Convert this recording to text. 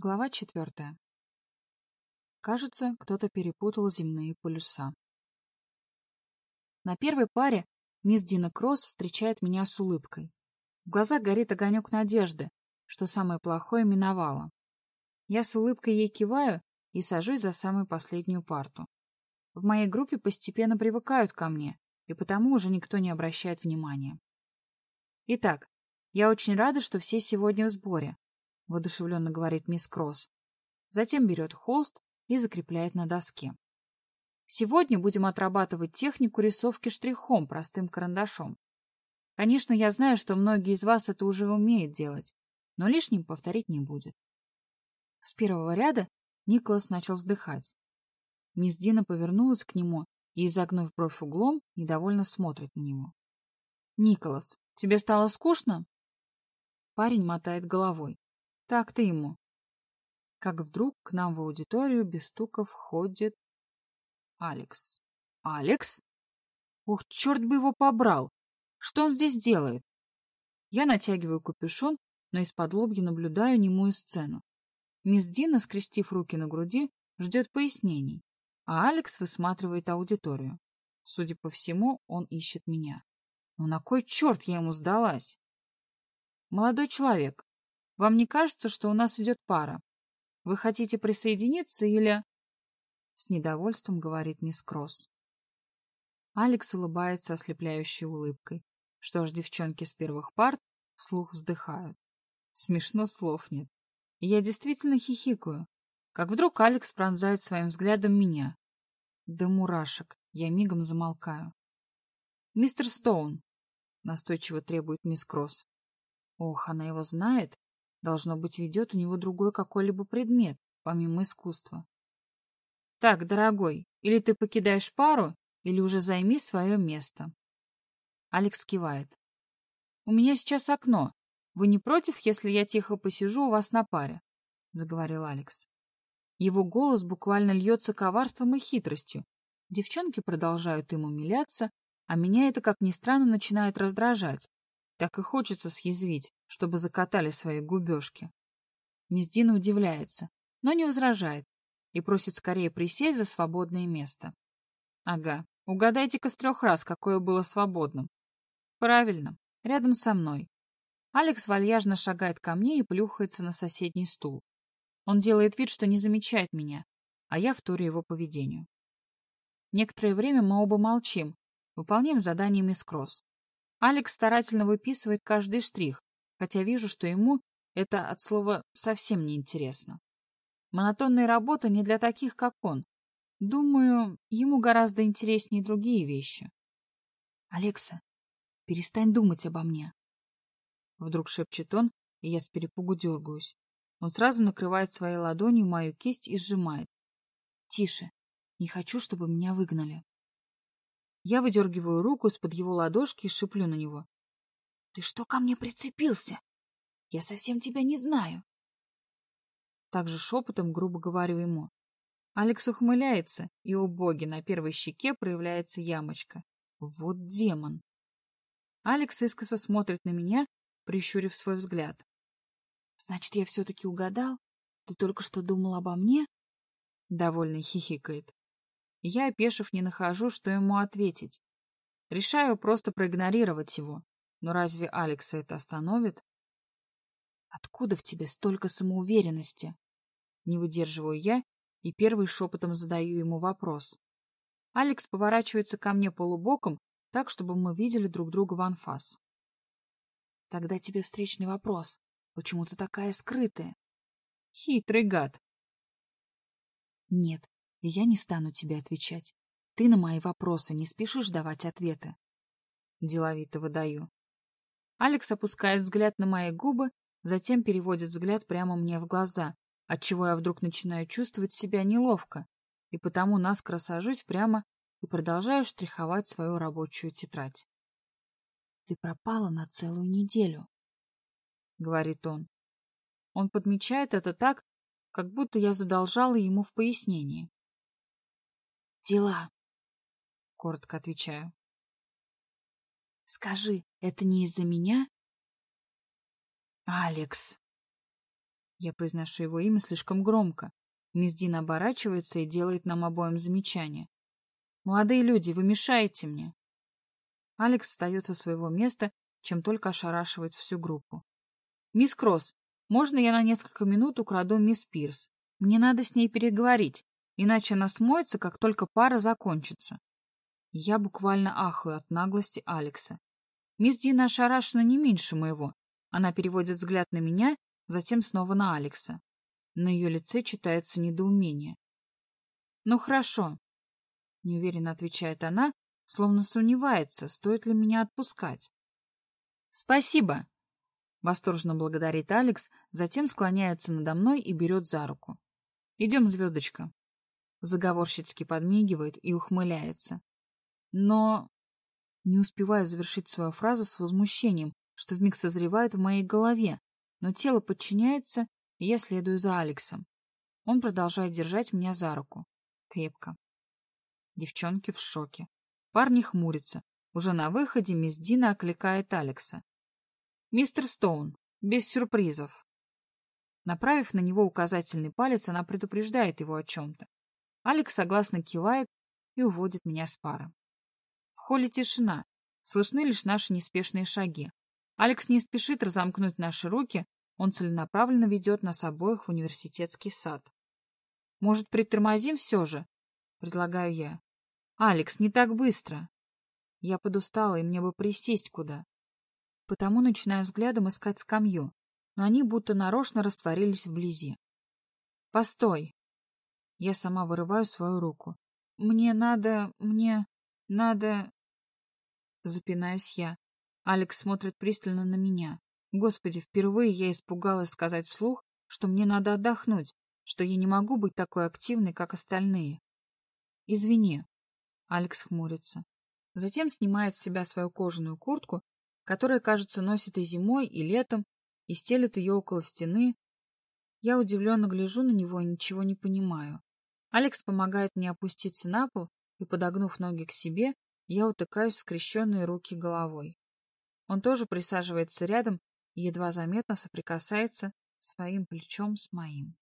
Глава четвертая. Кажется, кто-то перепутал земные полюса. На первой паре мисс Дина Кросс встречает меня с улыбкой. В глазах горит огонек надежды, что самое плохое миновало. Я с улыбкой ей киваю и сажусь за самую последнюю парту. В моей группе постепенно привыкают ко мне, и потому уже никто не обращает внимания. Итак, я очень рада, что все сегодня в сборе, — воодушевленно говорит мисс Кросс. Затем берет холст и закрепляет на доске. Сегодня будем отрабатывать технику рисовки штрихом, простым карандашом. Конечно, я знаю, что многие из вас это уже умеют делать, но лишним повторить не будет. С первого ряда Николас начал вздыхать. Мисс Дина повернулась к нему и, изогнув бровь углом, недовольно смотрит на него. «Николас, тебе стало скучно?» Парень мотает головой. Так ты ему. Как вдруг к нам в аудиторию без стука входит Алекс. Алекс? Ух, черт бы его побрал! Что он здесь делает? Я натягиваю капюшон, но из-под лобья наблюдаю немую сцену. Мисс Дина, скрестив руки на груди, ждет пояснений, а Алекс высматривает аудиторию. Судя по всему, он ищет меня. Но на кой черт я ему сдалась? Молодой человек, вам не кажется, что у нас идет пара? Вы хотите присоединиться или...» С недовольством говорит мисс Кросс. Алекс улыбается ослепляющей улыбкой. Что ж, девчонки с первых парт вслух вздыхают. Смешно слов нет. Я действительно хихикаю. Как вдруг Алекс пронзает своим взглядом меня. Да мурашек, я мигом замолкаю. «Мистер Стоун», — настойчиво требует мисс Кросс. Ох, она его знает? Должно быть, ведет у него другой какой-либо предмет, помимо искусства. Так, дорогой, или ты покидаешь пару, или уже займи свое место. Алекс кивает. У меня сейчас окно. Вы не против, если я тихо посижу у вас на паре? Заговорил Алекс. Его голос буквально льется коварством и хитростью. Девчонки продолжают им умиляться, а меня это, как ни странно, начинает раздражать. Так и хочется съязвить, чтобы закатали свои губежки. Миздина удивляется, но не возражает и просит скорее присесть за свободное место. Ага, угадайте-ка с трех раз, какое было свободным. Правильно, рядом со мной. Алекс вальяжно шагает ко мне и плюхается на соседний стул. Он делает вид, что не замечает меня, а я вторю его поведению. Некоторое время мы оба молчим, выполняем задание мисс Кросс. Алекс старательно выписывает каждый штрих, хотя вижу, что ему это от слова совсем не интересно. Монотонная работа не для таких, как он. Думаю, ему гораздо интереснее другие вещи. «Алекса, перестань думать обо мне!» Вдруг шепчет он, и я с перепугу дергаюсь. Он сразу накрывает своей ладонью мою кисть и сжимает. «Тише, не хочу, чтобы меня выгнали». Я выдергиваю руку из-под его ладошки и шиплю на него. «Ты что ко мне прицепился? Я совсем тебя не знаю». Также шепотом грубо говорю ему. Алекс ухмыляется, и, у боги, на первой щеке проявляется ямочка. Вот демон. Алекс искоса смотрит на меня, прищурив свой взгляд. «Значит, я все-таки угадал? Ты только что думал обо мне?» Довольно хихикает. Я, опешив, не нахожу, что ему ответить. Решаю просто проигнорировать его. Но разве Алекса это остановит? Откуда в тебе столько самоуверенности? Не выдерживаю я и первый шепотом задаю ему вопрос. Алекс поворачивается ко мне полубоком, так, чтобы мы видели друг друга в анфас. Тогда тебе встречный вопрос. Почему ты такая скрытая? Хитрый гад. Нет, я не стану тебе отвечать. Ты на мои вопросы не спешишь давать ответы. Деловито выдаю. Алекс опускает взгляд на мои губы, затем переводит взгляд прямо мне в глаза, отчего я вдруг начинаю чувствовать себя неловко, и потому наскоро сажусь прямо и продолжаю штриховать свою рабочую тетрадь. «Ты пропала на целую неделю», — говорит он. Он подмечает это так, как будто я задолжала ему в пояснении. Дела. Коротко отвечаю. Скажи, это не из-за меня? Алекс. Я произношу его имя слишком громко. Мисс Дина оборачивается и делает нам обоим замечание. «Молодые люди, вы мешаете мне!» Алекс встает со своего места, чем только ошарашивает всю группу. «Мисс Кросс, можно я на несколько минут украду мисс Пирс? Мне надо с ней переговорить, иначе она смоется, как только пара закончится». Я буквально ахаю от наглости Алекса. Мисс Дина ошарашена не меньше моего. Она переводит взгляд на меня, затем снова на Алекса. На ее лице читается недоумение. «Ну хорошо», — неуверенно отвечает она, словно сомневается, стоит ли меня отпускать. «Спасибо!» — восторженно благодарит Алекс, затем склоняется надо мной и берет за руку. «Идем, звездочка!» Заговорщицки подмигивает и ухмыляется. Но... Не успеваю завершить свою фразу с возмущением, что вмиг созревает в моей голове, но тело подчиняется, и я следую за Алексом. Он продолжает держать меня за руку. Крепко. Девчонки в шоке. Парни хмурятся. Уже на выходе мисс Дина окликает Алекса. «Мистер Стоун, без сюрпризов». Направив на него указательный палец, она предупреждает его о чем-то. Алекс согласно кивает и уводит меня с пары. В холле тишина, слышны лишь наши неспешные шаги. Алекс не спешит разомкнуть наши руки, он целенаправленно ведет нас обоих в университетский сад. «Может, притормозим все же?» — предлагаю я. «Алекс, не так быстро!» Я подустала, и мне бы присесть куда. Потому начинаю взглядом искать скамью, но они будто нарочно растворились вблизи. «Постой!» Я сама вырываю свою руку. «Мне надо... мне... надо...» Запинаюсь я. Алекс смотрит пристально на меня. Господи, впервые я испугалась сказать вслух, что мне надо отдохнуть, что я не могу быть такой активной, как остальные. Извини. Алекс хмурится. Затем снимает с себя свою кожаную куртку, которую, кажется, носит и зимой, и летом, и стелит ее около стены. Я удивленно гляжу на него и ничего не понимаю. Алекс помогает мне опуститься на пол, и, подогнув ноги к себе, я утыкаюсь в скрещенные руки головой. Он тоже присаживается рядом и едва заметно соприкасается своим плечом с моим.